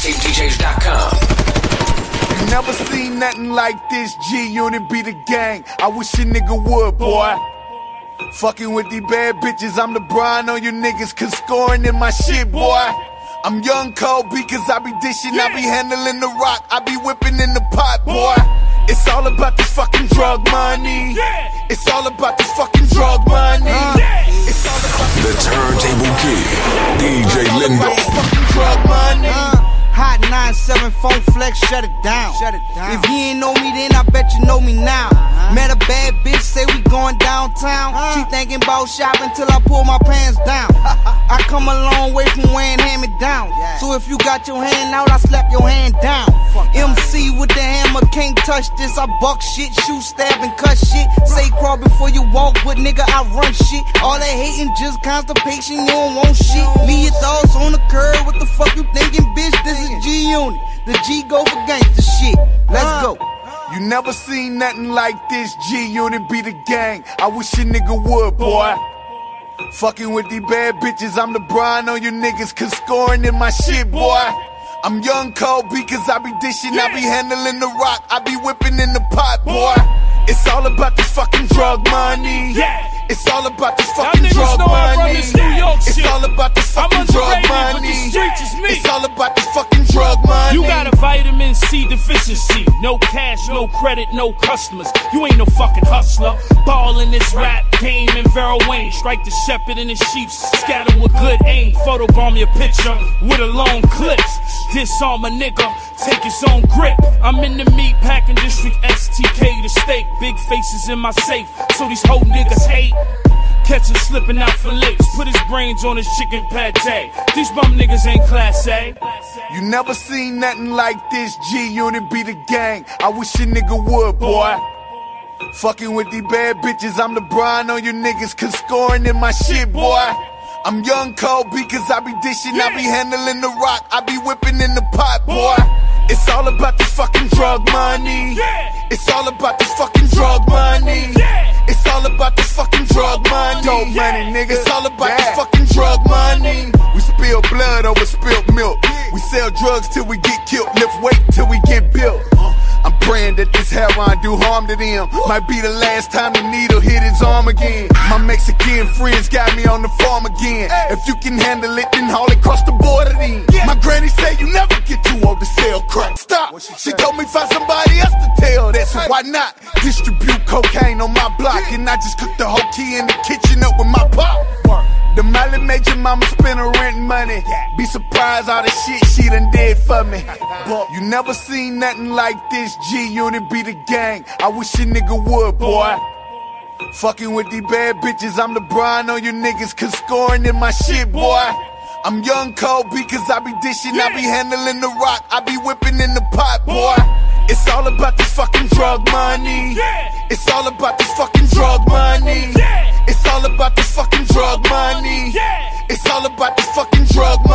mixtapedjs.com. Never seen nothing like this. G Unit be the gang. I wish a nigga would, boy. Fucking with these bad bitches, I'm the LeBron on you niggas, cause scoring in my shit, boy. I'm young Kobe, cause I be dishing, I be handling the rock, I be whipping in the pot, boy. It's all about the fucking drug money. It's all about the fucking drug money. Uh-huh. It's all about the, the turntable kid. 97 phone flex, shut it down. Shut it down. If you ain't know me then, I bet you know me now. Uh-huh. Met a bad bitch, say we going downtown. Uh-huh. She thinking about shopping till I pull my pants down. I come a long way from wearing hand me down. So if you got your hand out, I slap your hand down. MC with the hammer, can't touch this. I buck shit, shoot, stab, and cut shit. Say crawl before you walk, but nigga, I run shit. All that hating, just constipation, you don't want shit. Leave your thoughts on the curb, what the fuck you thinking, bitch? This is G Unit. The G go for gangster shit. Let's go. You never seen nothing like this. G Unit be the gang. I wish a nigga would, boy. Fucking with these bad bitches, I'm LeBron on you niggas, cause scoring in my shit, boy. I'm young Kobe, cause I be dishing, I be handling the rock, I be whipping in the pot, boy. It's all about this fucking drug money. Yeah. It's all about this fucking drug know I run money. this New York It's shit. all about this fucking drug money. streets is me. It's all about this fucking drug money. You got a vitamin C deficiency. No cash, no credit, no customers. You ain't no fucking hustler. Ball in this rap game Vera Wayne. Strike the shepherd and the sheep. Scatter with good aim. Photobomb your picture with a long clip. Disarm a nigga. Take his own grip. I'm in the meat packing district. STK the steak. Big faces in my safe. So these whole niggas hate. Catch him slipping out for licks. Put his brains on his chicken pate. These bum niggas ain't class A. You never seen nothing like this. G Unit be the gang. I wish a nigga would, boy. Fucking with these bad bitches, I'm LeBron on you niggas, cause scoring in my shit, boy. I'm young Kobe, cause I be dishing, I be handling the rock, I be whipping in the pot, boy. It's all about this fucking drug money. It's all about this fucking drug money. It's all about this fucking drug money. Dope money, nigga. It's all about this fucking drug money. We spill blood over spilt milk. We sell drugs till we get killed. Lift weight till we get built. Praying that this heroin do harm to them. Might be the last time the needle hit his arm again. My Mexican friends got me on the farm again. If you can handle it, then haul it across the border then. My granny say you never get too old to sell crack. Stop. She told me find somebody else to tell that, so why not distribute cocaine on my block? And I just cook the whole key in the kitchen up with my pop. The Molly made your mama spend her rent money. Be surprised all the shit she done did for me. But you never seen nothing like this. G Unit be the gang. I wish a nigga would, boy. Fucking with these bad bitches, I'm LeBron on you niggas, cause scoring in my shit, boy. I'm young Kobe, cause I be dishing, I be handling the rock, I be whipping in the pot, boy. It's all about this fucking drug money. It's all about money. It's all about this fucking drug money.